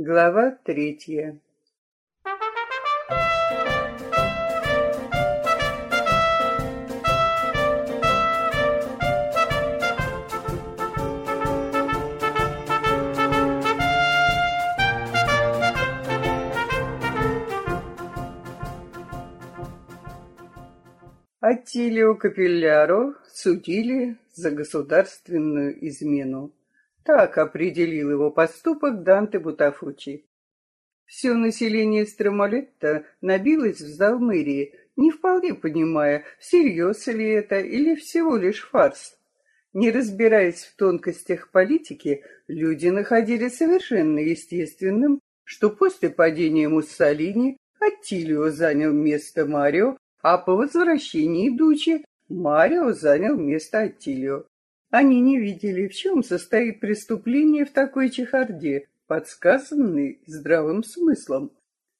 Глава третья Аттилио Капилляро судили за государственную измену. Так определил его поступок Данте Бутафучи. Все население Стромолетта набилось в зал мэрии, не вполне понимая, всерьез ли это или всего лишь фарс. Не разбираясь в тонкостях политики, люди находили совершенно естественным, что после падения Муссолини Аттилио занял место Марио, а по возвращении Дучи Марио занял место Аттилио. Они не видели, в чем состоит преступление в такой чехарде, подсказанной здравым смыслом.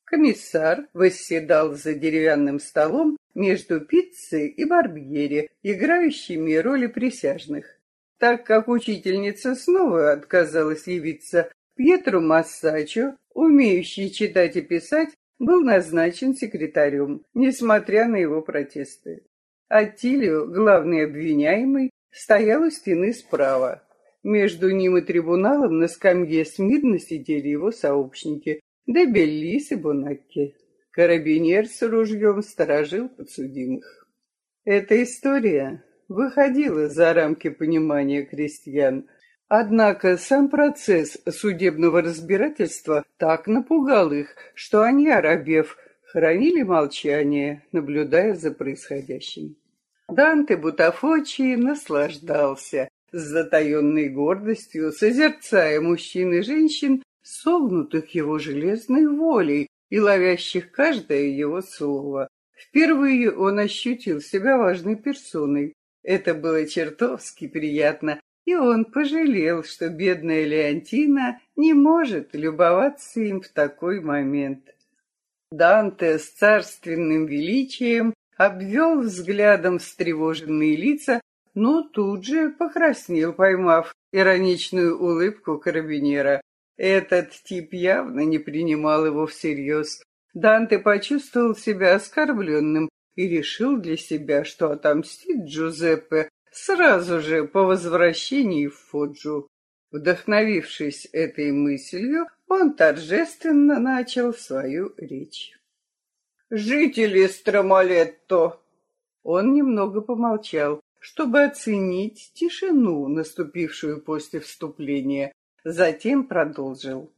Комиссар восседал за деревянным столом между пиццей и барбьери, играющими роли присяжных. Так как учительница снова отказалась явиться, Пьетро Массачо, умеющий читать и писать, был назначен секретарем, несмотря на его протесты. Аттилио, главный обвиняемый, стоял у стены справа. Между ним и трибуналом на скамье смирно сидели его сообщники, да Беллис и Бонакки. Карабинер с ружьем сторожил подсудимых. Эта история выходила за рамки понимания крестьян, однако сам процесс судебного разбирательства так напугал их, что они, оробев, хранили молчание, наблюдая за происходящим. Данте Бутафочи наслаждался с затаенной гордостью, созерцая мужчин и женщин, согнутых его железной волей и ловящих каждое его слово. Впервые он ощутил себя важной персоной. Это было чертовски приятно, и он пожалел, что бедная Леонтина не может любоваться им в такой момент. Данте с царственным величием обвел взглядом встревоженные лица, но тут же покраснел, поймав ироничную улыбку карабинера. Этот тип явно не принимал его всерьез. Данте почувствовал себя оскорбленным и решил для себя, что отомстит Джузеппе сразу же по возвращении в Фоджу. Вдохновившись этой мыслью, он торжественно начал свою речь жители Стромалетто. Он немного помолчал, чтобы оценить тишину, наступившую после вступления. Затем продолжил.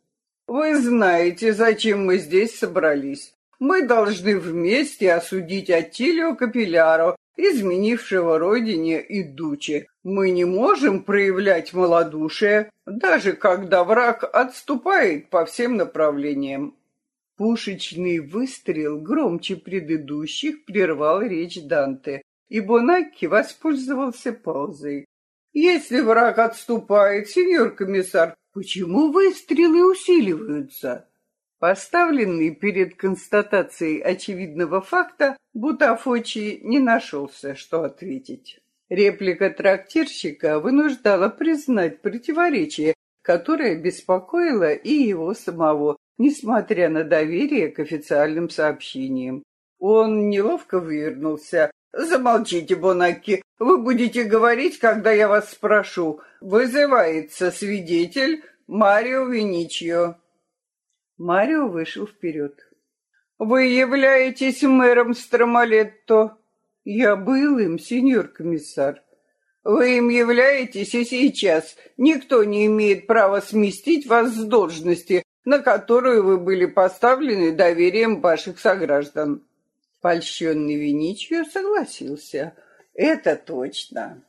Вы знаете, зачем мы здесь собрались. Мы должны вместе осудить Аттилио Капилляро, изменившего родине и Дуче. Мы не можем проявлять малодушие, даже когда враг отступает по всем направлениям. Пушечный выстрел громче предыдущих прервал речь Данте, и Бонакки воспользовался паузой. «Если враг отступает, сеньор комиссар, почему выстрелы усиливаются?» Поставленный перед констатацией очевидного факта, Бутафочи не нашелся, что ответить. Реплика трактирщика вынуждала признать противоречие, которое беспокоило и его самого, несмотря на доверие к официальным сообщениям. Он неловко вывернулся. «Замолчите, Бонаки, вы будете говорить, когда я вас спрошу. Вызывается свидетель Марио Виничио». Марио вышел вперед. «Вы являетесь мэром Стромалетто?» «Я был им, сеньор комиссар». «Вы им являетесь и сейчас. Никто не имеет права сместить вас с должности, на которую вы были поставлены доверием ваших сограждан. Польщенный Виничио согласился. Это точно.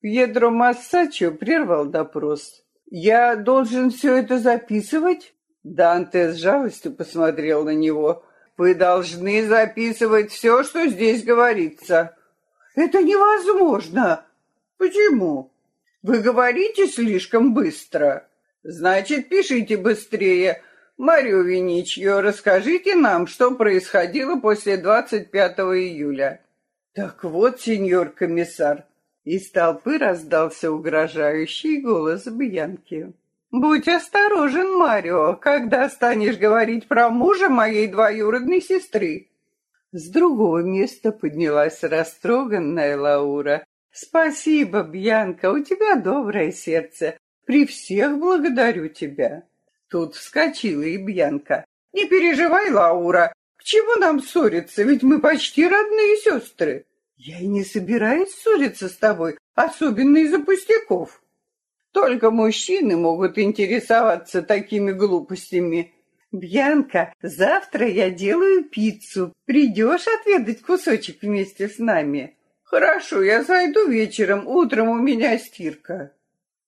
Пьедро Массачо прервал допрос. «Я должен все это записывать?» Данте с жалостью посмотрел на него. «Вы должны записывать все, что здесь говорится». «Это невозможно!» «Почему?» «Вы говорите слишком быстро». Значит, пишите быстрее. Марио Виничьо, расскажите нам, что происходило после 25 июля. Так вот, сеньор комиссар, из толпы раздался угрожающий голос Бьянки. Будь осторожен, Марио, когда станешь говорить про мужа моей двоюродной сестры. С другого места поднялась растроганная Лаура. Спасибо, Бьянка, у тебя доброе сердце. При всех благодарю тебя. Тут вскочила и Бьянка. Не переживай, Лаура, к чему нам ссориться, ведь мы почти родные сестры. Я и не собираюсь ссориться с тобой, особенно из-за пустяков. Только мужчины могут интересоваться такими глупостями. Бьянка, завтра я делаю пиццу. Придешь отведать кусочек вместе с нами? Хорошо, я зайду вечером, утром у меня стирка.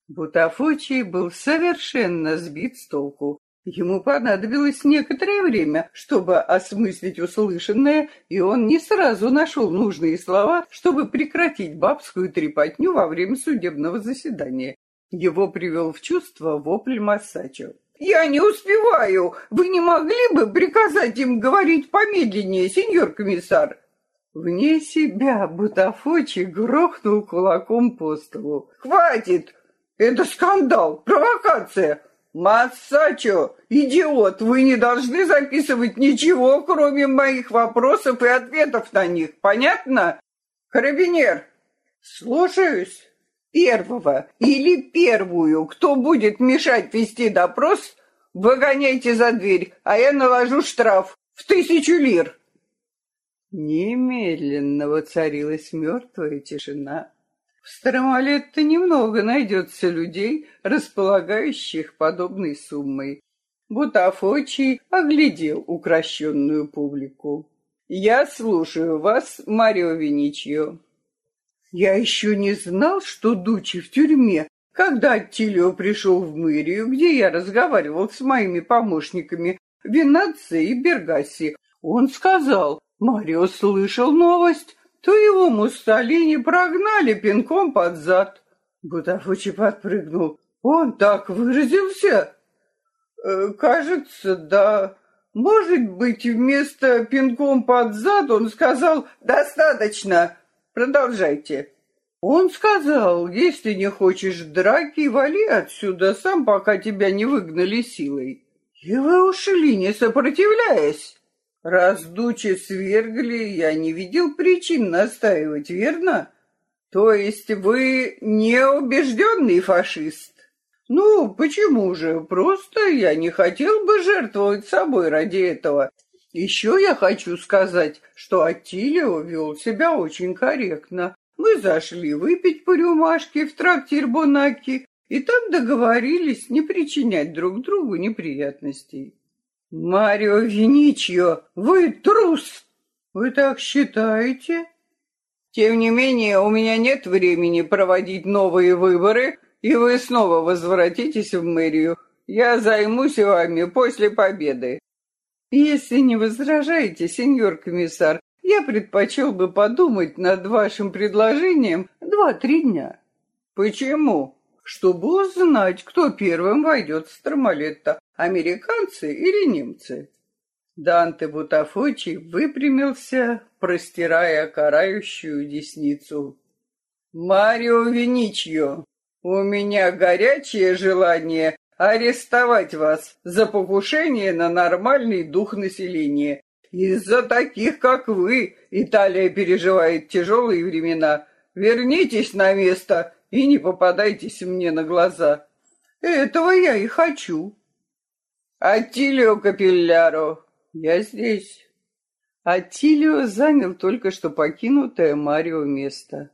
Бутафочий был совершенно сбит с толку. Ему понадобилось некоторое время, чтобы осмыслить услышанное, и он не сразу нашел нужные слова, чтобы прекратить бабскую трепотню во время судебного заседания. Его привел в чувство вопль Массачо. «Я не успеваю! Вы не могли бы приказать им говорить помедленнее, сеньор комиссар?» Вне себя Бутафочи грохнул кулаком по столу. «Хватит! Это скандал, провокация! Массачо, идиот, вы не должны записывать ничего, кроме моих вопросов и ответов на них, понятно? Карабинер, слушаюсь. Первого или первую, кто будет мешать вести допрос, выгоняйте за дверь, а я наложу штраф в тысячу лир. Немедленно воцарилась мертвая тишина. В Старомалетто немного найдется людей, располагающих подобной суммой. Бутафочий оглядел укращенную публику. «Я слушаю вас, Марио Веничио». «Я еще не знал, что Дучи в тюрьме, когда Аттилио пришел в мэрию, где я разговаривал с моими помощниками Винаци и Бергаси. Он сказал, Марио слышал новость, то его Муссолини прогнали пинком под зад. Бутафучи подпрыгнул. Он так выразился? Э, кажется, да. Может быть, вместо пинком под зад он сказал «Достаточно, продолжайте». Он сказал, если не хочешь драки, вали отсюда сам, пока тебя не выгнали силой. И вы ушли, не сопротивляясь. Раз Дучи свергли, я не видел причин настаивать, верно? То есть вы неубежденный фашист? Ну, почему же? Просто я не хотел бы жертвовать собой ради этого. Еще я хочу сказать, что Аттилио вел себя очень корректно. Мы зашли выпить по рюмашке в трактир Бонаки, и там договорились не причинять друг другу неприятностей. Марио Виничьо, вы трус! Вы так считаете? Тем не менее, у меня нет времени проводить новые выборы, и вы снова возвратитесь в мэрию. Я займусь вами после победы. Если не возражаете, сеньор комиссар, я предпочел бы подумать над вашим предложением два-три дня. Почему? Чтобы узнать, кто первым войдет в Стромалетто американцы или немцы. Данте Бутафочи выпрямился, простирая карающую десницу. «Марио Виничьо, у меня горячее желание арестовать вас за покушение на нормальный дух населения. Из-за таких, как вы, Италия переживает тяжелые времена. Вернитесь на место и не попадайтесь мне на глаза. Этого я и хочу». «Аттилио Капилляро, я здесь». Аттилио занял только что покинутое Марио место.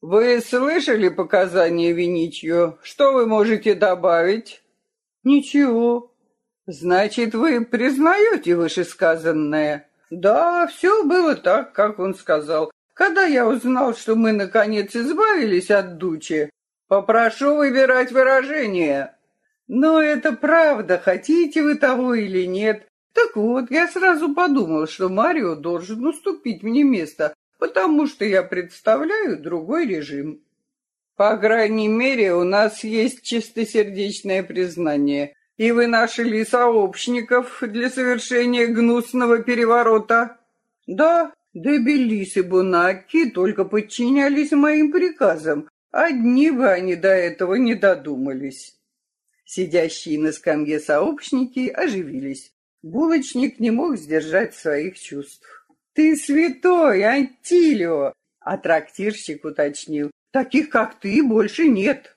«Вы слышали показания Виничьо? Что вы можете добавить?» «Ничего». «Значит, вы признаете вышесказанное?» «Да, все было так, как он сказал. Когда я узнал, что мы, наконец, избавились от Дучи, попрошу выбирать выражение». Но это правда, хотите вы того или нет. Так вот, я сразу подумал, что Марио должен уступить мне место, потому что я представляю другой режим. По крайней мере, у нас есть чистосердечное признание, и вы нашли сообщников для совершения гнусного переворота. Да, Дебелис и Бунаки только подчинялись моим приказам, одни бы они до этого не додумались. Сидящие на скамье сообщники оживились. Булочник не мог сдержать своих чувств. «Ты святой, Антилио!» А трактирщик уточнил. «Таких, как ты, больше нет!»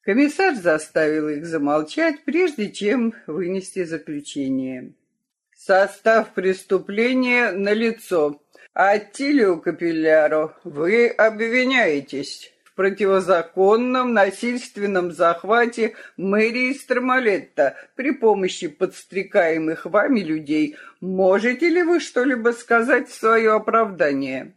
Комиссар заставил их замолчать, прежде чем вынести заключение. Состав преступления налицо. Аттилио Капилляро, вы обвиняетесь в противозаконном насильственном захвате мэрии Стромалетта при помощи подстрекаемых вами людей. Можете ли вы что-либо сказать в свое оправдание?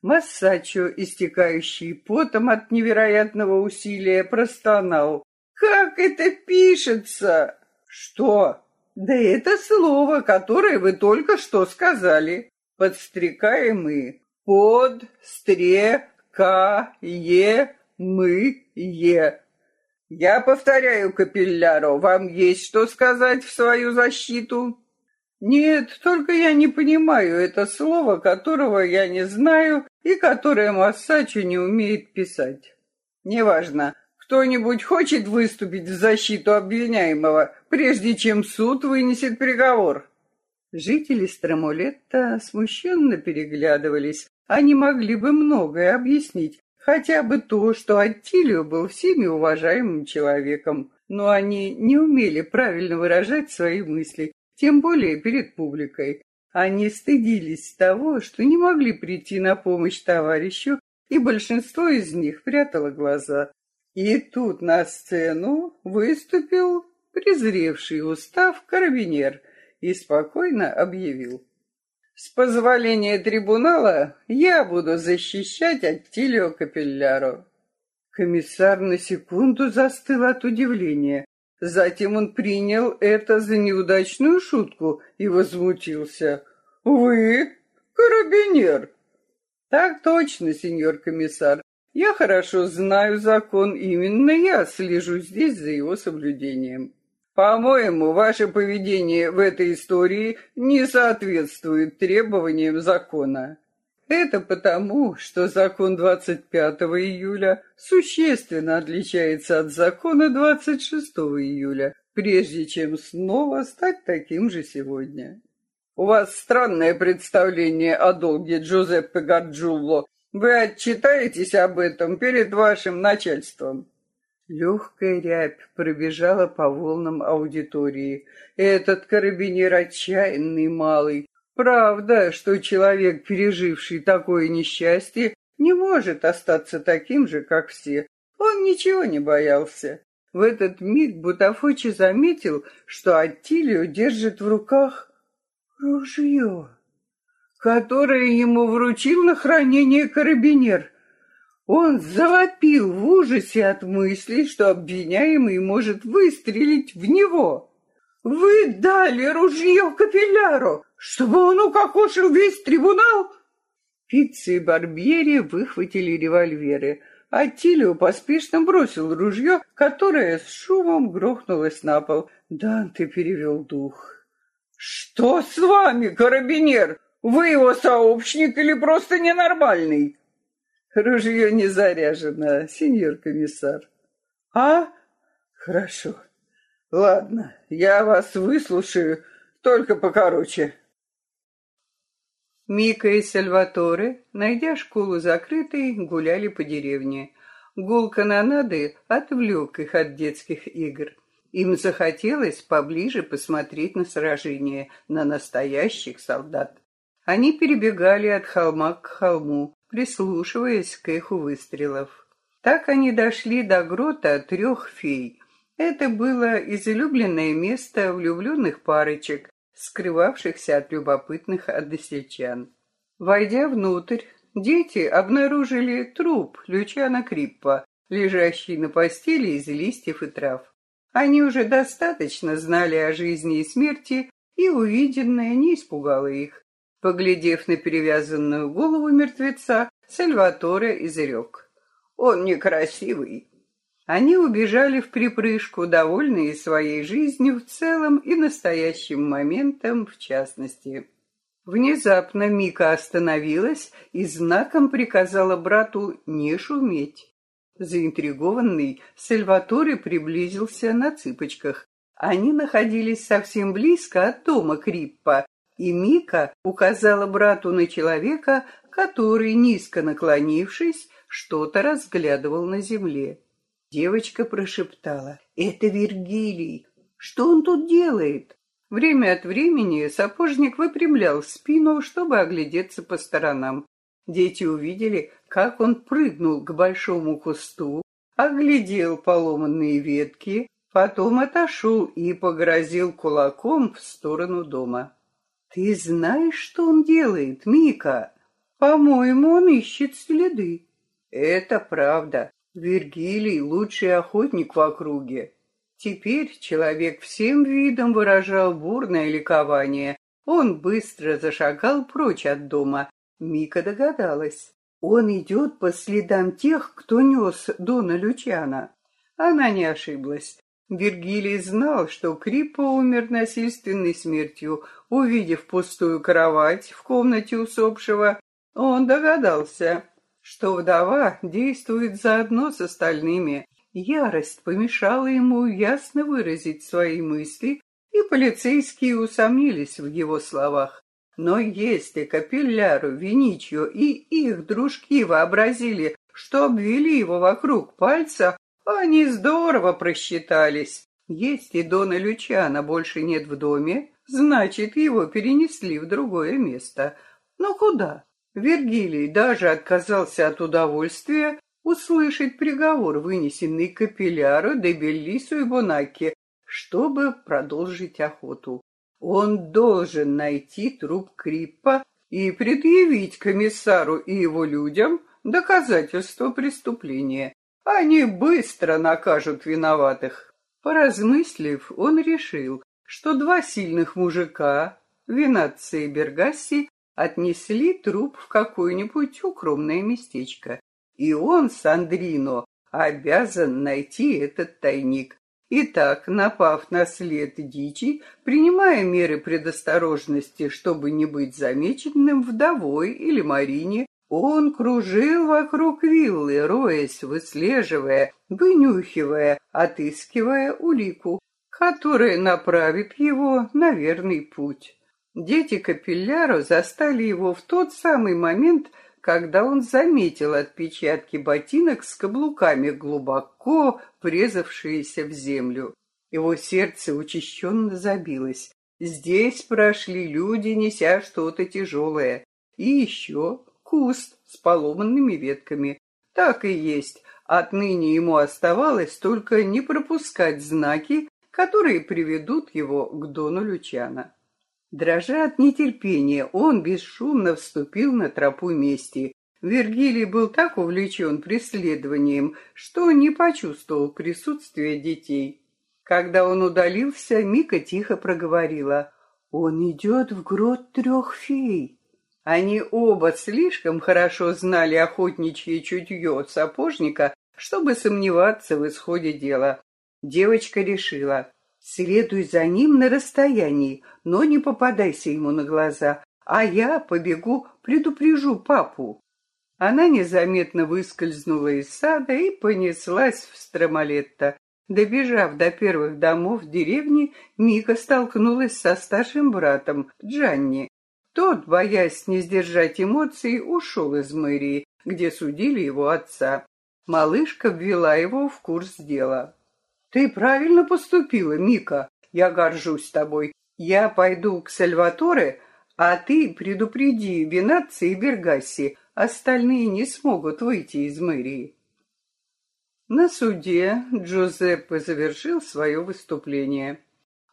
Массачо, истекающий потом от невероятного усилия, простонал. «Как это пишется?» «Что?» «Да это слово, которое вы только что сказали. Подстрекаемые. Под, стре, е, мы, е». «Я повторяю, Капилляро, вам есть что сказать в свою защиту?» Нет, только я не понимаю это слово, которого я не знаю и которое Массачу не умеет писать. Неважно, кто-нибудь хочет выступить в защиту обвиняемого, прежде чем суд вынесет приговор? Жители Страмулетта смущенно переглядывались. Они могли бы многое объяснить, хотя бы то, что Аттилио был всеми уважаемым человеком, но они не умели правильно выражать свои мысли тем более перед публикой. Они стыдились того, что не могли прийти на помощь товарищу, и большинство из них прятало глаза. И тут на сцену выступил презревший устав карабинер и спокойно объявил. С позволения трибунала я буду защищать Аттилио Капелляро. Комиссар на секунду застыл от удивления. Затем он принял это за неудачную шутку и возмутился. «Вы карабинер?» «Так точно, сеньор комиссар. Я хорошо знаю закон, именно я слежу здесь за его соблюдением. По-моему, ваше поведение в этой истории не соответствует требованиям закона. Это потому, что закон 25 июля существенно отличается от закона 26 июля, прежде чем снова стать таким же сегодня. У вас странное представление о долге Джузеппе Гарджулло. Вы отчитаетесь об этом перед вашим начальством. Легкая рябь пробежала по волнам аудитории. Этот карабинер отчаянный малый, Правда, что человек, переживший такое несчастье, не может остаться таким же, как все. Он ничего не боялся. В этот миг Бутафочи заметил, что Аттилио держит в руках ружье, которое ему вручил на хранение карабинер. Он завопил в ужасе от мысли, что обвиняемый может выстрелить в него. «Вы дали ружье капилляру!» чтобы он укокошил весь трибунал? Пиццы и Барбьери выхватили револьверы, а Тилио поспешно бросил ружье, которое с шумом грохнулось на пол. Данте перевел дух. «Что с вами, карабинер? Вы его сообщник или просто ненормальный?» «Ружье не заряжено, сеньор комиссар». «А? Хорошо. Ладно, я вас выслушаю, только покороче». Мика и Сальваторе, найдя школу закрытой, гуляли по деревне. Гул канонады отвлек их от детских игр. Им захотелось поближе посмотреть на сражение, на настоящих солдат. Они перебегали от холма к холму, прислушиваясь к эху выстрелов. Так они дошли до грота трех фей. Это было излюбленное место влюбленных парочек, скрывавшихся от любопытных односельчан. Войдя внутрь, дети обнаружили труп Лючана Криппа, лежащий на постели из листьев и трав. Они уже достаточно знали о жизни и смерти, и увиденное не испугало их. Поглядев на перевязанную голову мертвеца, Сальваторе изрек. «Он некрасивый, они убежали в припрыжку, довольные своей жизнью в целом и настоящим моментом в частности. Внезапно Мика остановилась и знаком приказала брату не шуметь. Заинтригованный, Сальваторе приблизился на цыпочках. Они находились совсем близко от дома Криппа, и Мика указала брату на человека, который, низко наклонившись, что-то разглядывал на земле. Девочка прошептала, «Это Вергилий! Что он тут делает?» Время от времени сапожник выпрямлял спину, чтобы оглядеться по сторонам. Дети увидели, как он прыгнул к большому кусту, оглядел поломанные ветки, потом отошел и погрозил кулаком в сторону дома. «Ты знаешь, что он делает, Мика? По-моему, он ищет следы». «Это правда. Вергилий — лучший охотник в округе». Теперь человек всем видом выражал бурное ликование. Он быстро зашагал прочь от дома, Мика догадалась. Он идет по следам тех, кто нес Дона Лючана. Она не ошиблась. Вергилий знал, что Криппо умер насильственной смертью. Увидев пустую кровать в комнате усопшего, он догадался, что вдова действует заодно с остальными. Ярость помешала ему ясно выразить свои мысли, и полицейские усомнились в его словах. Но если Капилляру, Виничио и их дружки вообразили, что обвели его вокруг пальца, они здорово просчитались. Если Дона Лючана больше нет в доме, значит, его перенесли в другое место. Но куда? Вергилий даже отказался от удовольствия услышать приговор, вынесенный Капилляру, Дебеллису и Бонаке, чтобы продолжить охоту. Он должен найти труп Криппа и предъявить комиссару и его людям доказательства преступления. Они быстро накажут виноватых. Поразмыслив, он решил, что два сильных мужика, Винаци и Бергасси, отнесли труп в какое-нибудь укромное местечко. И он, Сандрино, обязан найти этот тайник. Итак, напав на след дичи, принимая меры предосторожности, чтобы не быть замеченным вдовой или Марине, он кружил вокруг виллы, роясь, выслеживая, вынюхивая, отыскивая улику, которая направит его на верный путь. Дети Капилляро застали его в тот самый момент, когда он заметил отпечатки ботинок с каблуками, глубоко врезавшиеся в землю. Его сердце учащенно забилось. Здесь прошли люди, неся что-то тяжелое. И еще куст с поломанными ветками. Так и есть. Отныне ему оставалось только не пропускать знаки, которые приведут его к Дону Лючана. Дрожа от нетерпения, он бесшумно вступил на тропу мести. Вергилий был так увлечен преследованием, что не почувствовал присутствия детей. Когда он удалился, Мика тихо проговорила. «Он идет в грот трех фей». Они оба слишком хорошо знали охотничье чутье сапожника, чтобы сомневаться в исходе дела. Девочка решила, Следуй за ним на расстоянии, но не попадайся ему на глаза, а я побегу, предупрежу папу. Она незаметно выскользнула из сада и понеслась в Стромалетто. Добежав до первых домов деревни, Мика столкнулась со старшим братом, Джанни. Тот, боясь не сдержать эмоций, ушел из мэрии, где судили его отца. Малышка ввела его в курс дела. Ты правильно поступила, Мика. Я горжусь тобой. Я пойду к Сальваторе, а ты предупреди Бенатци и Бергасси. Остальные не смогут выйти из мэрии. На суде Джузеппе завершил свое выступление.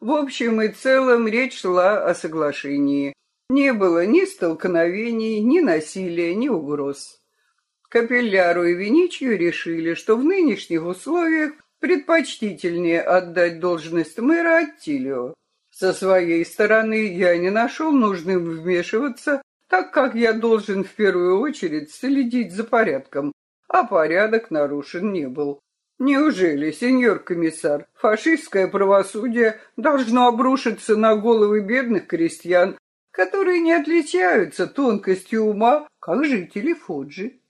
В общем и целом речь шла о соглашении. Не было ни столкновений, ни насилия, ни угроз. Капилляру и Виничью решили, что в нынешних условиях предпочтительнее отдать должность мэра Аттилио. Со своей стороны я не нашел нужным вмешиваться, так как я должен в первую очередь следить за порядком, а порядок нарушен не был. Неужели, сеньор комиссар, фашистское правосудие должно обрушиться на головы бедных крестьян, которые не отличаются тонкостью ума, как жители Фоджи?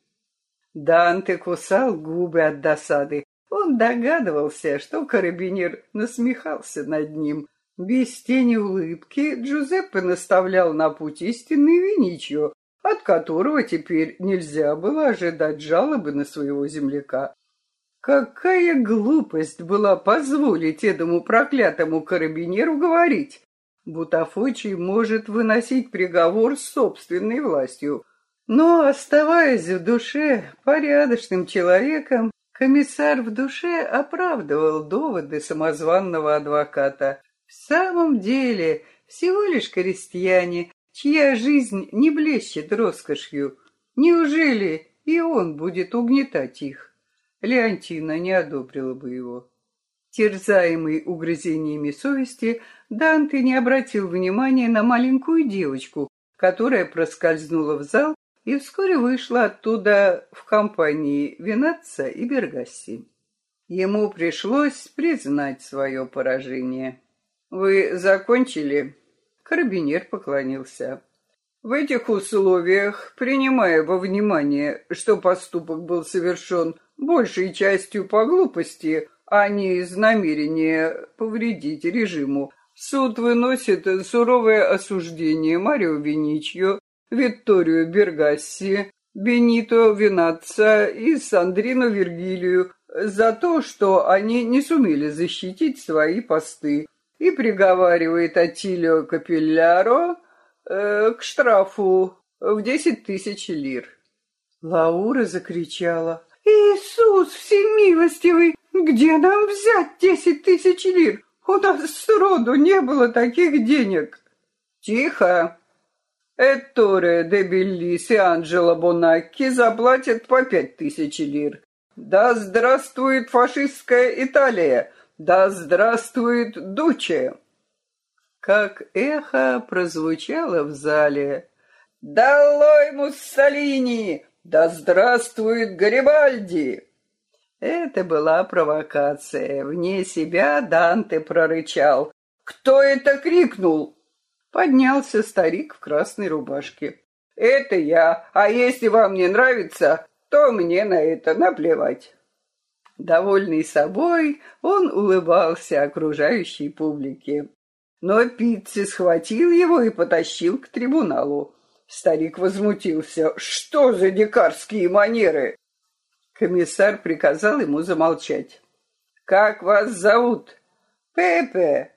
Данте кусал губы от досады. Он догадывался, что карабинер насмехался над ним. Без тени улыбки Джузеппе наставлял на путь истинный Виничио, от которого теперь нельзя было ожидать жалобы на своего земляка. Какая глупость была позволить этому проклятому карабинеру говорить. Бутафочий может выносить приговор собственной властью. Но, оставаясь в душе порядочным человеком, комиссар в душе оправдывал доводы самозванного адвоката. В самом деле, всего лишь крестьяне, чья жизнь не блещет роскошью. Неужели и он будет угнетать их? Леонтина не одобрила бы его. Терзаемый угрызениями совести, Данте не обратил внимания на маленькую девочку, которая проскользнула в зал и вскоре вышла оттуда в компании Винатца и Бергасси. Ему пришлось признать свое поражение. «Вы закончили?» Карабинер поклонился. В этих условиях, принимая во внимание, что поступок был совершен большей частью по глупости, а не из намерения повредить режиму, суд выносит суровое осуждение Марио Виничьо, Викторию Бергасси, Бенито Винатца и Сандрину Вергилию за то, что они не сумели защитить свои посты, и приговаривает Атилио Капилляро э, к штрафу в десять тысяч лир. Лаура закричала. «Иисус всемилостивый, где нам взять десять тысяч лир? У нас сроду не было таких денег!» «Тихо!» Этторе де Беллис и Анджело Бонакки заплатят по пять тысяч лир. Да здравствует фашистская Италия! Да здравствует Дуче! Как эхо прозвучало в зале. «Долой Муссолини! Да здравствует Гарибальди!» Это была провокация. Вне себя Данте прорычал. «Кто это крикнул?» Поднялся старик в красной рубашке. «Это я, а если вам не нравится, то мне на это наплевать». Довольный собой, он улыбался окружающей публике. Но Питти схватил его и потащил к трибуналу. Старик возмутился. «Что за дикарские манеры?» Комиссар приказал ему замолчать. «Как вас зовут?» «Пепе».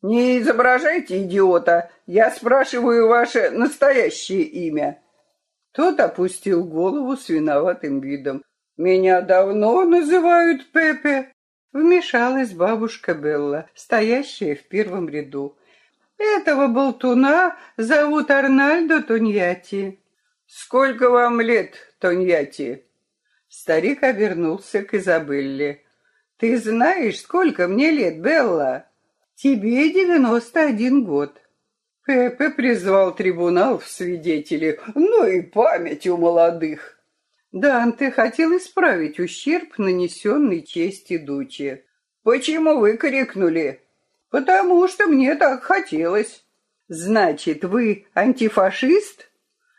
«Не изображайте идиота. Я спрашиваю ваше настоящее имя». Тот опустил голову с виноватым видом. «Меня давно называют Пепе», — вмешалась бабушка Белла, стоящая в первом ряду. «Этого болтуна зовут Арнальдо Тоньяти». «Сколько вам лет, Тоньяти?» Старик обернулся к Изабелле. «Ты знаешь, сколько мне лет, Белла?» «Тебе девяносто один год». Пепе призвал трибунал в свидетели. «Ну и память у молодых!» Данте хотел исправить ущерб, нанесенный чести Дучи. «Почему вы крикнули?» «Потому что мне так хотелось». «Значит, вы антифашист?»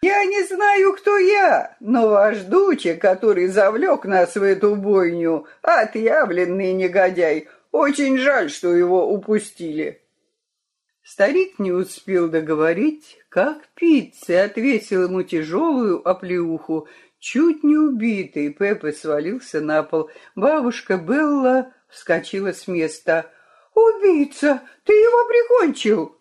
«Я не знаю, кто я, но ваш Дуча, который завлек нас в эту бойню, отъявленный негодяй, очень жаль, что его упустили». Старик не успел договорить, как Пиццы отвесил ему тяжелую оплеуху Чуть не убитый, Пеппа свалился на пол. Бабушка Белла вскочила с места. «Убийца! Ты его прикончил!»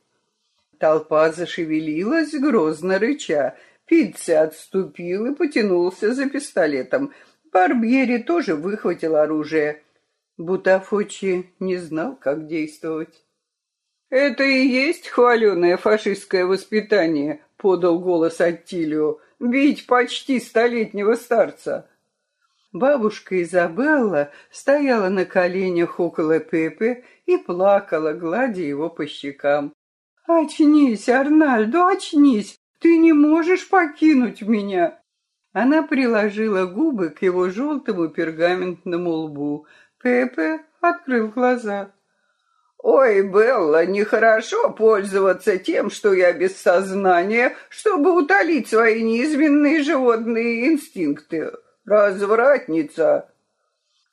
Толпа зашевелилась, грозно рыча. Пиццы отступил и потянулся за пистолетом. Барбьери тоже выхватил оружие. Бутафочи не знал, как действовать. «Это и есть хваленое фашистское воспитание», — подал голос Аттилио бить почти столетнего старца. Бабушка Изабелла стояла на коленях около Пепе и плакала, гладя его по щекам. «Очнись, Арнальдо, очнись! Ты не можешь покинуть меня!» Она приложила губы к его желтому пергаментному лбу. Пепе открыл глаза. «Ой, Белла, нехорошо пользоваться тем, что я без сознания, чтобы утолить свои неизменные животные инстинкты. Развратница.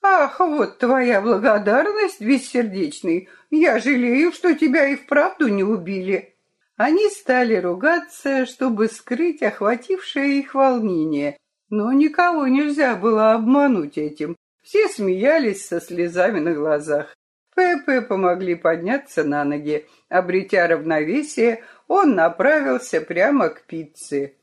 Ах, вот твоя благодарность, бессердечный. Я жалею, что тебя и вправду не убили. Они стали ругаться, чтобы скрыть охватившее их волнение, но никого нельзя было обмануть этим. Все смеялись со слезами на глазах. Пепе помогли подняться на ноги. Обретя равновесие, он направился прямо к пицце.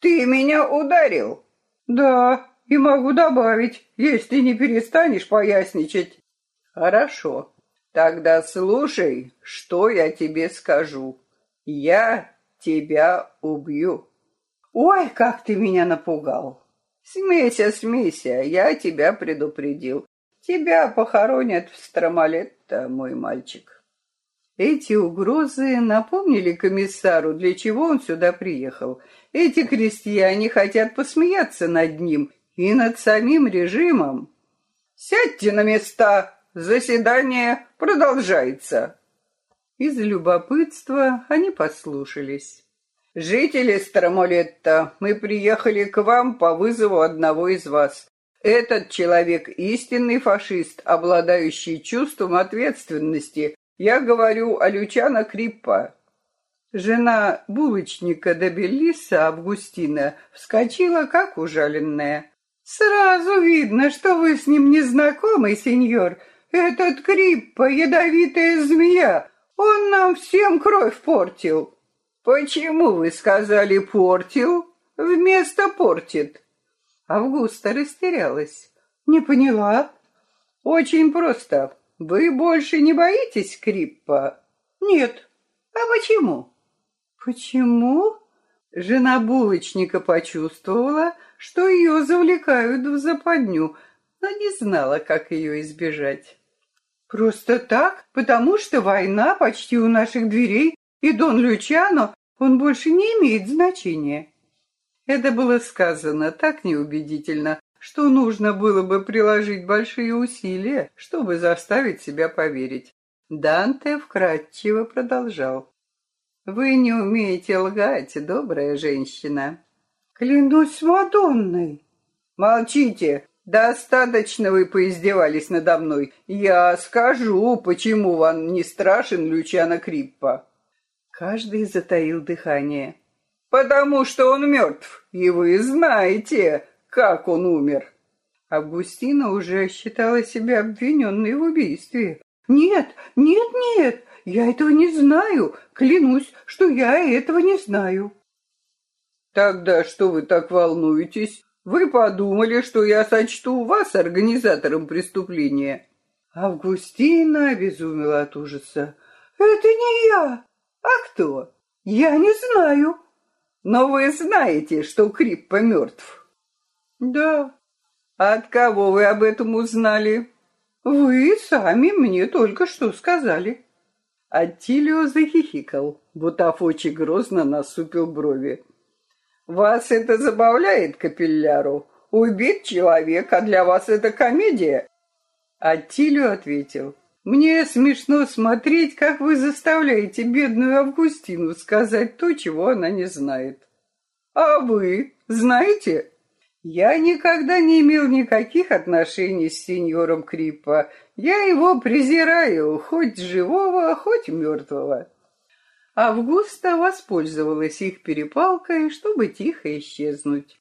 «Ты меня ударил?» «Да, и могу добавить, если не перестанешь поясничать». «Хорошо, тогда слушай, что я тебе скажу. Я тебя убью. Ой, как ты меня напугал. Смейся, смейся, я тебя предупредил. Тебя похоронят в Стромалетто, мой мальчик. Эти угрозы напомнили комиссару, для чего он сюда приехал. Эти крестьяне хотят посмеяться над ним и над самим режимом. Сядьте на места, заседание продолжается. Из любопытства они послушались. «Жители Старомолетта, мы приехали к вам по вызову одного из вас. Этот человек истинный фашист, обладающий чувством ответственности. Я говорю о Лючано Криппа». Жена булочника Добелиса Августина вскочила, как ужаленная. «Сразу видно, что вы с ним не знакомы, сеньор. Этот Криппа — ядовитая змея, он нам всем кровь портил. Почему вы сказали портил вместо портит? Августа растерялась. Не поняла. Очень просто. Вы больше не боитесь Криппа? Нет. А почему? Почему? Жена булочника почувствовала, что ее завлекают в западню, но не знала, как ее избежать. Просто так, потому что война почти у наших дверей, и Дон Лючано, он больше не имеет значения. Это было сказано так неубедительно, что нужно было бы приложить большие усилия, чтобы заставить себя поверить. Данте вкратчиво продолжал. «Вы не умеете лгать, добрая женщина». «Клянусь Мадонной!» «Молчите! «Достаточно вы поиздевались надо мной. Я скажу, почему вам не страшен Лючано Криппа». Каждый затаил дыхание. «Потому что он мертв, и вы знаете, как он умер». Августина уже считала себя обвиненной в убийстве. «Нет, нет, нет, я этого не знаю. Клянусь, что я этого не знаю». «Тогда что вы так волнуетесь? Вы подумали, что я сочту вас организатором преступления. Августина обезумела от ужаса. Это не я. А кто? Я не знаю. Но вы знаете, что Криппа мертв? Да. От кого вы об этом узнали? Вы сами мне только что сказали. Аттилио захихикал. Бутафочи грозно насупил брови. Вас это забавляет, капилляру? Убит человек, а для вас это комедия? Аттилю ответил. Мне смешно смотреть, как вы заставляете бедную Августину сказать то, чего она не знает. А вы знаете? Я никогда не имел никаких отношений с сеньором Криппа. Я его презираю, хоть живого, хоть мертвого. Августа воспользовалась их перепалкой, чтобы тихо исчезнуть.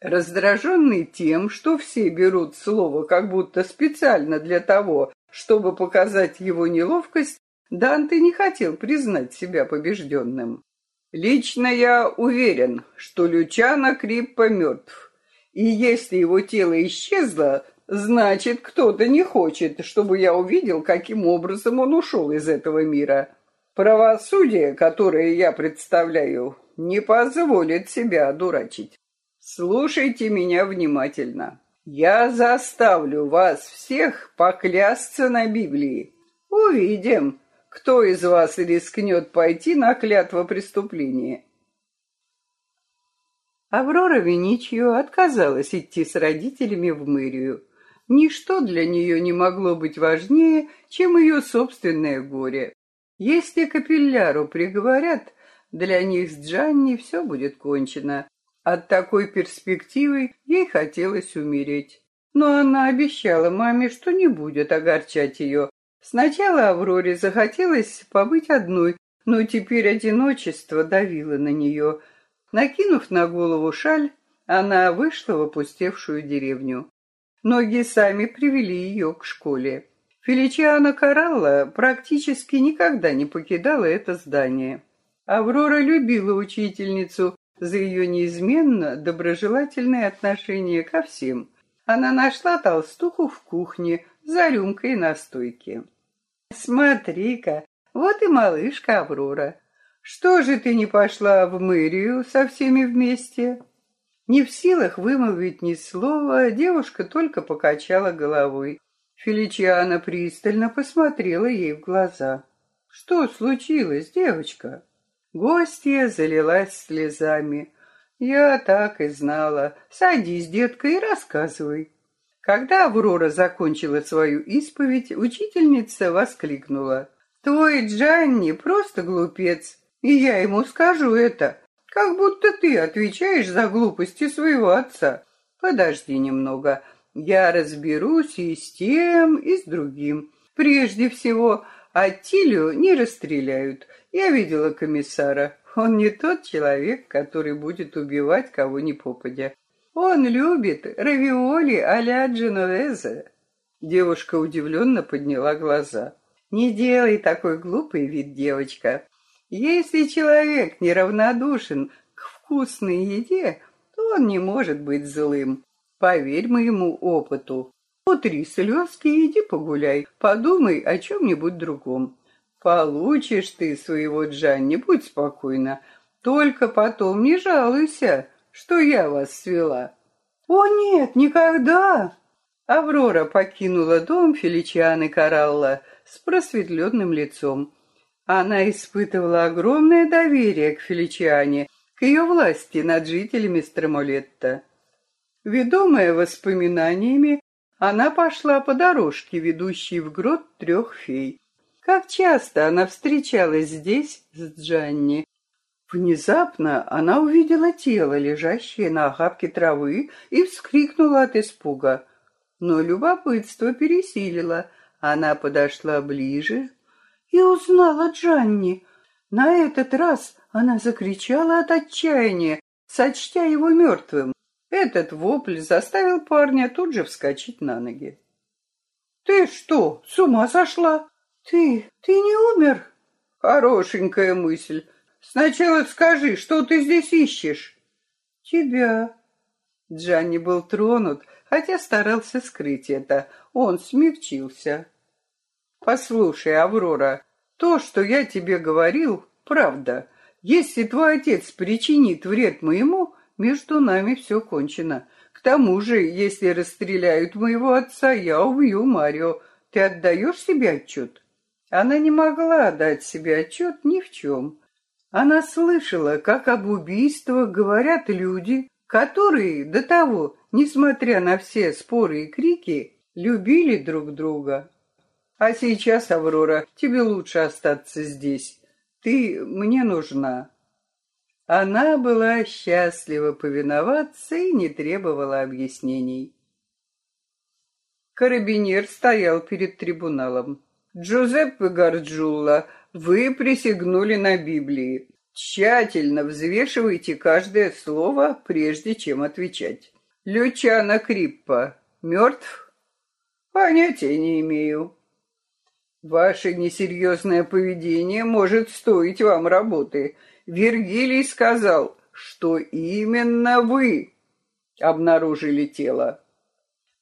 Раздраженный тем, что все берут слово как будто специально для того, чтобы показать его неловкость, Данте не хотел признать себя побежденным. «Лично я уверен, что Лючано Криппа мертв, и если его тело исчезло, значит, кто-то не хочет, чтобы я увидел, каким образом он ушел из этого мира. Правосудие, которое я представляю, не позволит себя одурачить. Слушайте меня внимательно. Я заставлю вас всех поклясться на Библии. Увидим, кто из вас рискнет пойти на клятво преступления. Аврора Веничио отказалась идти с родителями в мэрию. Ничто для нее не могло быть важнее, чем ее собственное горе. Если капилляру приговорят, для них с Джанни все будет кончено. От такой перспективы ей хотелось умереть. Но она обещала маме, что не будет огорчать ее. Сначала Авроре захотелось побыть одной, но теперь одиночество давило на нее. Накинув на голову шаль, она вышла в опустевшую деревню. Ноги сами привели ее к школе. Феличиана Каралла практически никогда не покидала это здание. Аврора любила учительницу за ее неизменно доброжелательное отношение ко всем. Она нашла толстуху в кухне за рюмкой на стойке. «Смотри-ка, вот и малышка Аврора. Что же ты не пошла в мэрию со всеми вместе?» Не в силах вымолвить ни слова, девушка только покачала головой. Феличиана пристально посмотрела ей в глаза. «Что случилось, девочка?» Гостья залилась слезами. «Я так и знала. Садись, детка, и рассказывай». Когда Аврора закончила свою исповедь, учительница воскликнула. «Твой Джанни просто глупец, и я ему скажу это. Как будто ты отвечаешь за глупости своего отца. Подожди немного, я разберусь и с тем, и с другим. Прежде всего, Аттилю не расстреляют. Я видела комиссара. Он не тот человек, который будет убивать кого ни попадя. Он любит равиоли а-ля Дженовезе. Девушка удивленно подняла глаза. Не делай такой глупый вид, девочка. Если человек неравнодушен к вкусной еде, то он не может быть злым. Поверь моему опыту. Утри слезки и иди погуляй. Подумай о чем-нибудь другом. Получишь ты своего Джанни, будь спокойна. Только потом не жалуйся, что я вас свела. О нет, никогда! Аврора покинула дом Феличианы Каралла с просветленным лицом. Она испытывала огромное доверие к Феличиане, к ее власти над жителями Стромолетта. Ведомая воспоминаниями, она пошла по дорожке, ведущей в грот трех фей. Как часто она встречалась здесь с Джанни. Внезапно она увидела тело, лежащее на охапке травы, и вскрикнула от испуга. Но любопытство пересилило. Она подошла ближе, и узнала Джанни. На этот раз она закричала от отчаяния, сочтя его мертвым. Этот вопль заставил парня тут же вскочить на ноги. «Ты что, с ума сошла? Ты, ты не умер?» «Хорошенькая мысль. Сначала скажи, что ты здесь ищешь?» «Тебя». Джанни был тронут, хотя старался скрыть это. Он смягчился. Послушай, Аврора, то, что я тебе говорил, правда. Если твой отец причинит вред моему, между нами все кончено. К тому же, если расстреляют моего отца, я убью Марио. Ты отдаешь себе отчет? Она не могла дать себе отчет ни в чем. Она слышала, как об убийствах говорят люди, которые до того, несмотря на все споры и крики, любили друг друга. А сейчас, Аврора, тебе лучше остаться здесь. Ты мне нужна. Она была счастлива повиноваться и не требовала объяснений. Карабинер стоял перед трибуналом. «Джузеппе Гарджулла, вы присягнули на Библии. Тщательно взвешивайте каждое слово, прежде чем отвечать. Лючано Криппа мертв? Понятия не имею. Ваше несерьезное поведение может стоить вам работы. Вергилий сказал, что именно вы обнаружили тело.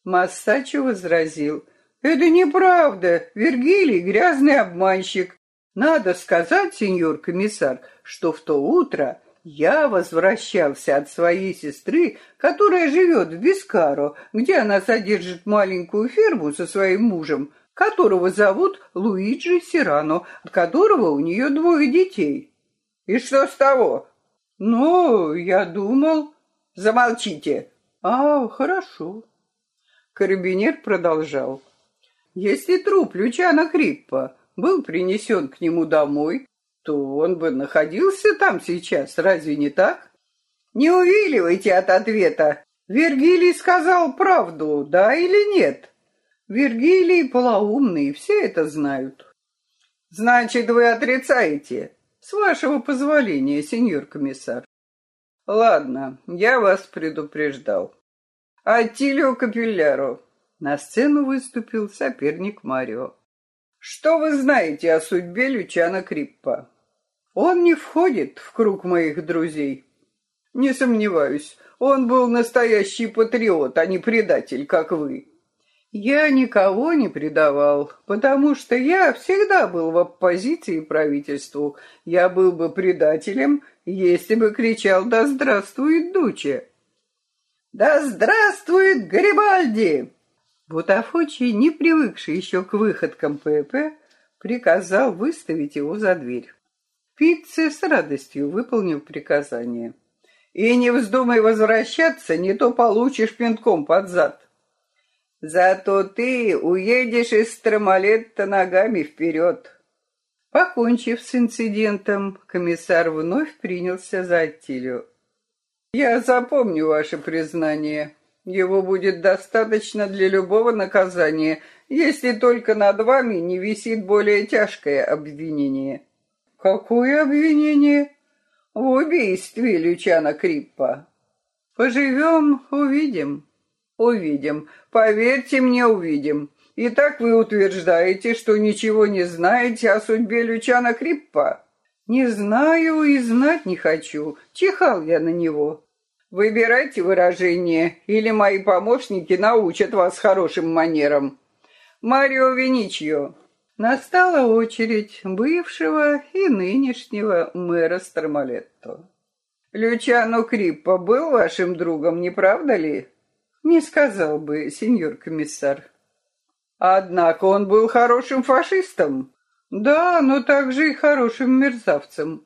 Массачо возразил, это неправда, Вергилий грязный обманщик. Надо сказать, сеньор комиссар, что в то утро я возвращался от своей сестры, которая живет в Бискаро, где она содержит маленькую ферму со своим мужем, которого зовут Луиджи Сирано, от которого у нее двое детей. И что с того? Ну, я думал... Замолчите. А, хорошо. Карабинер продолжал. Если труп Лючана Криппа был принесен к нему домой, то он бы находился там сейчас, разве не так? Не увиливайте от ответа. Вергилий сказал правду, да или нет? Вергилий полоумный, все это знают. Значит, вы отрицаете? С вашего позволения, сеньор комиссар. Ладно, я вас предупреждал. Аттилио Капилляро. На сцену выступил соперник Марио. Что вы знаете о судьбе Лючана Криппа? Он не входит в круг моих друзей. Не сомневаюсь, он был настоящий патриот, а не предатель, как вы. Я никого не предавал, потому что я всегда был в оппозиции правительству. Я был бы предателем, если бы кричал «Да здравствует Дуче!» «Да здравствует Гарибальди!» Бутафочи, не привыкший еще к выходкам ПП, приказал выставить его за дверь. Пицце с радостью выполнил приказание. И не вздумай возвращаться, не то получишь пинком под зад. Зато ты уедешь из Трамалетта ногами вперед. Покончив с инцидентом, комиссар вновь принялся за Аттилю. Я запомню ваше признание. Его будет достаточно для любого наказания, если только над вами не висит более тяжкое обвинение. Какое обвинение? в убийстве Лючана Криппа. Поживем, увидим. Увидим. Поверьте мне, увидим. Итак, вы утверждаете, что ничего не знаете о судьбе Лючана Криппа? Не знаю и знать не хочу. Чихал я на него. Выбирайте выражение, или мои помощники научат вас хорошим манерам. Марио Веничио, Настала очередь бывшего и нынешнего мэра Стармалетто. Лючано Криппо был вашим другом, не правда ли? Не сказал бы, сеньор комиссар. Однако он был хорошим фашистом. Да, но также и хорошим мерзавцем.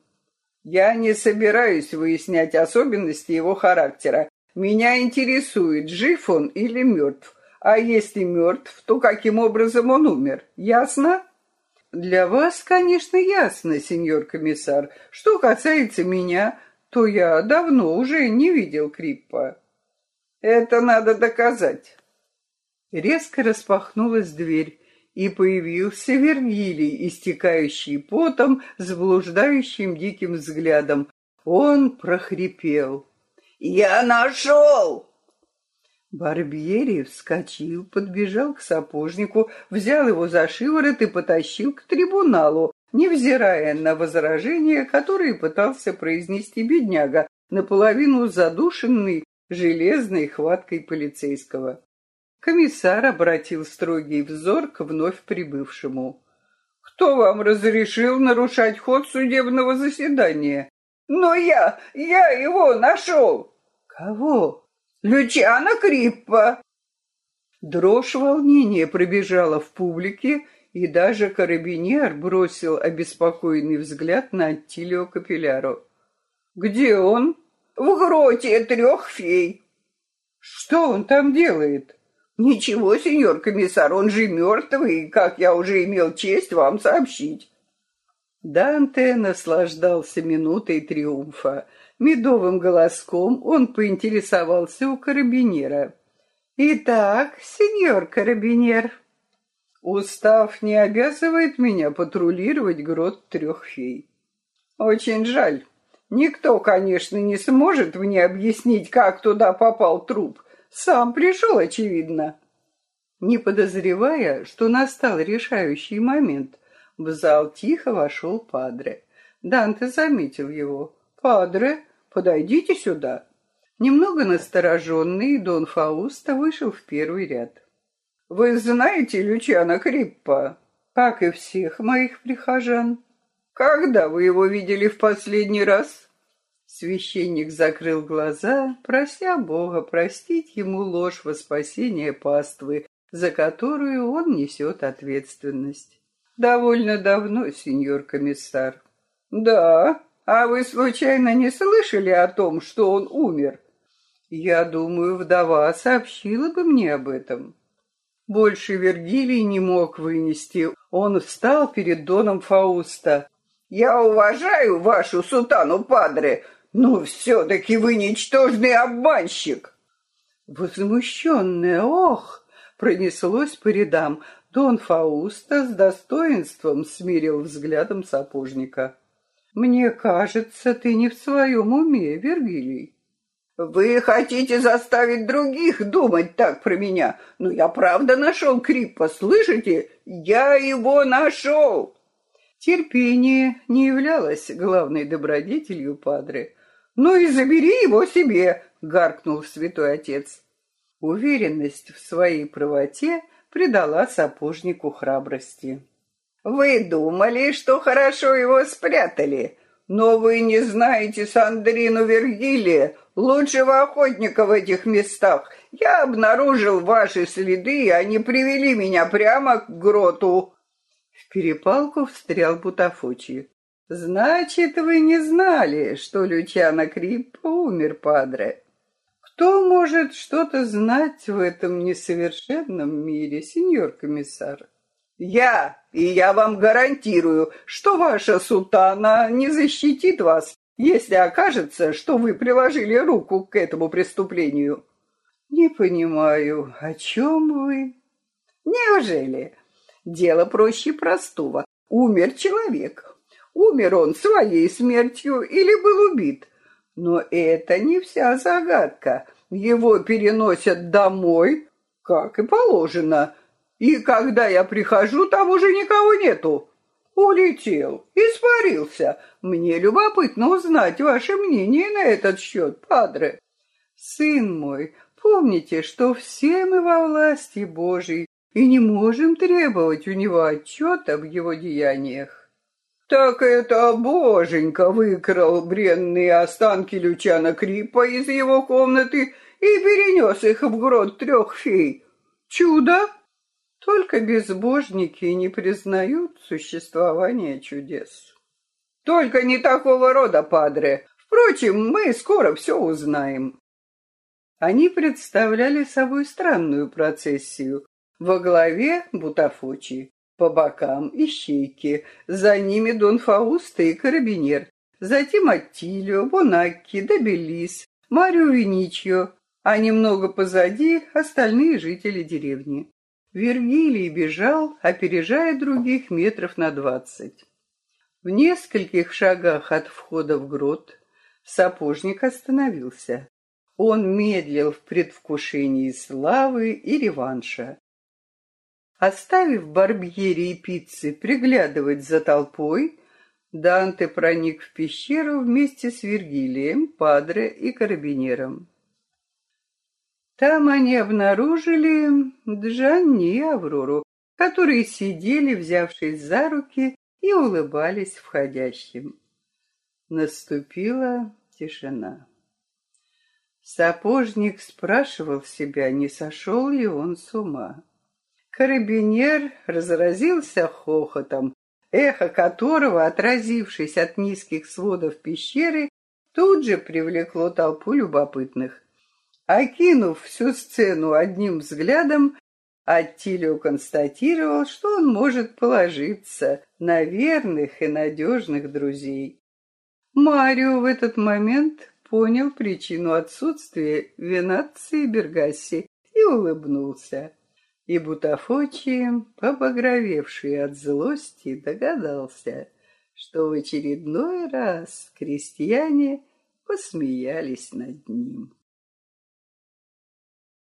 Я не собираюсь выяснять особенности его характера. Меня интересует, жив он или мертв. А если мертв, то каким образом он умер? Ясно? Для вас, конечно, ясно, сеньор комиссар. Что касается меня, то я давно уже не видел Криппа. Это надо доказать. Резко распахнулась дверь, и появился Вергилий, истекающий потом, с блуждающим диким взглядом. Он прохрипел. «Я нашел!» Барбьери вскочил, подбежал к сапожнику, взял его за шиворот и потащил к трибуналу, невзирая на возражения, которые пытался произнести бедняга, наполовину задушенный железной хваткой полицейского. Комиссар обратил строгий взор к вновь прибывшему. «Кто вам разрешил нарушать ход судебного заседания?» «Но я, я его нашел!» «Кого?» Лючана Криппа!» Дрожь волнения пробежала в публике, и даже карабинер бросил обеспокоенный взгляд на Аттилио Капилляро. «Где он?» «В гроте трех фей». «Что он там делает?» «Ничего, сеньор комиссар, он же мертвый, как я уже имел честь вам сообщить». Данте наслаждался минутой триумфа. Медовым голоском он поинтересовался у карабинера. «Итак, сеньор карабинер, устав не обязывает меня патрулировать грот трех фей. Очень жаль. Никто, конечно, не сможет мне объяснить, как туда попал труп. Сам пришел, очевидно». Не подозревая, что настал решающий момент, в зал тихо вошел Падре. Данте заметил его. «Падре, подойдите сюда». Немного настороженный Дон Фауста вышел в первый ряд. «Вы знаете Лючана Криппа?» «Как и всех моих прихожан». «Когда вы его видели в последний раз?» Священник закрыл глаза, прося Бога простить ему ложь во спасение паствы, за которую он несет ответственность. «Довольно давно, сеньор комиссар». «Да, а вы случайно не слышали о том, что он умер? Я думаю, вдова сообщила бы мне об этом. Больше Вергилий не мог вынести. Он встал перед Доном Фауста. «Я уважаю вашу сутану, падре, Ну, все-таки вы ничтожный обманщик!» Возмущенное «ох!» пронеслось по рядам. Дон Фауста с достоинством смирил взглядом сапожника. «Мне кажется, ты не в своем уме, Вергилий». «Вы хотите заставить других думать так про меня? Но я правда нашел Криппа, слышите? Я его нашел!» Терпение не являлось главной добродетелью Падре. «Ну и забери его себе!» — гаркнул святой отец. Уверенность в своей правоте придала сапожнику храбрости. «Вы думали, что хорошо его спрятали, но вы не знаете Сандрину Вергилия, лучшего охотника в этих местах. Я обнаружил ваши следы, и они привели меня прямо к гроту». В перепалку встрял Бутафучи. «Значит, вы не знали, что Лючано Криппо умер, падре?» Кто может что-то знать в этом несовершенном мире, сеньор комиссар? Я, и я вам гарантирую, что ваша сутана не защитит вас, если окажется, что вы приложили руку к этому преступлению. Не понимаю, о чем вы? Неужели? Дело проще простого. Умер человек. Умер он своей смертью или был убит? Но это не вся загадка. Его переносят домой, как и положено. И когда я прихожу, там уже никого нету. Улетел, испарился. Мне любопытно узнать ваше мнение на этот счет, падре. Сын мой, помните, что все мы во власти Божьей и не можем требовать у него отчета об его деяниях. Так это боженька выкрал бренные останки Лючана Крипа из его комнаты и перенес их в грот трех фей. Чудо! Только безбожники не признают существование чудес. Только не такого рода, падре. Впрочем, мы скоро все узнаем. Они представляли собой странную процессию. Во главе Бутафочи, по бокам ищейки, за ними Дон Фауста и Карабинер, затем Аттилио, Бонакки, Добелис, Марио Виничио, а немного позади остальные жители деревни. Вергилий бежал, опережая других метров на двадцать. В нескольких шагах от входа в грот сапожник остановился. Он медлил в предвкушении славы и реванша. Оставив Барбьери и Пиццы приглядывать за толпой, Данте проник в пещеру вместе с Вергилием, Падре и Карабинером. Там они обнаружили Джанни и Аврору, которые сидели, взявшись за руки, и улыбались входящим. Наступила тишина. Сапожник спрашивал себя, не сошел ли он с ума. Карабинер разразился хохотом, эхо которого, отразившись от низких сводов пещеры, тут же привлекло толпу любопытных. Окинув всю сцену одним взглядом, Аттилио констатировал, что он может положиться на верных и надежных друзей. Марио в этот момент понял причину отсутствия Венации и Бергасси и улыбнулся и Бутафочи, побагровевший от злости, догадался, что в очередной раз крестьяне посмеялись над ним.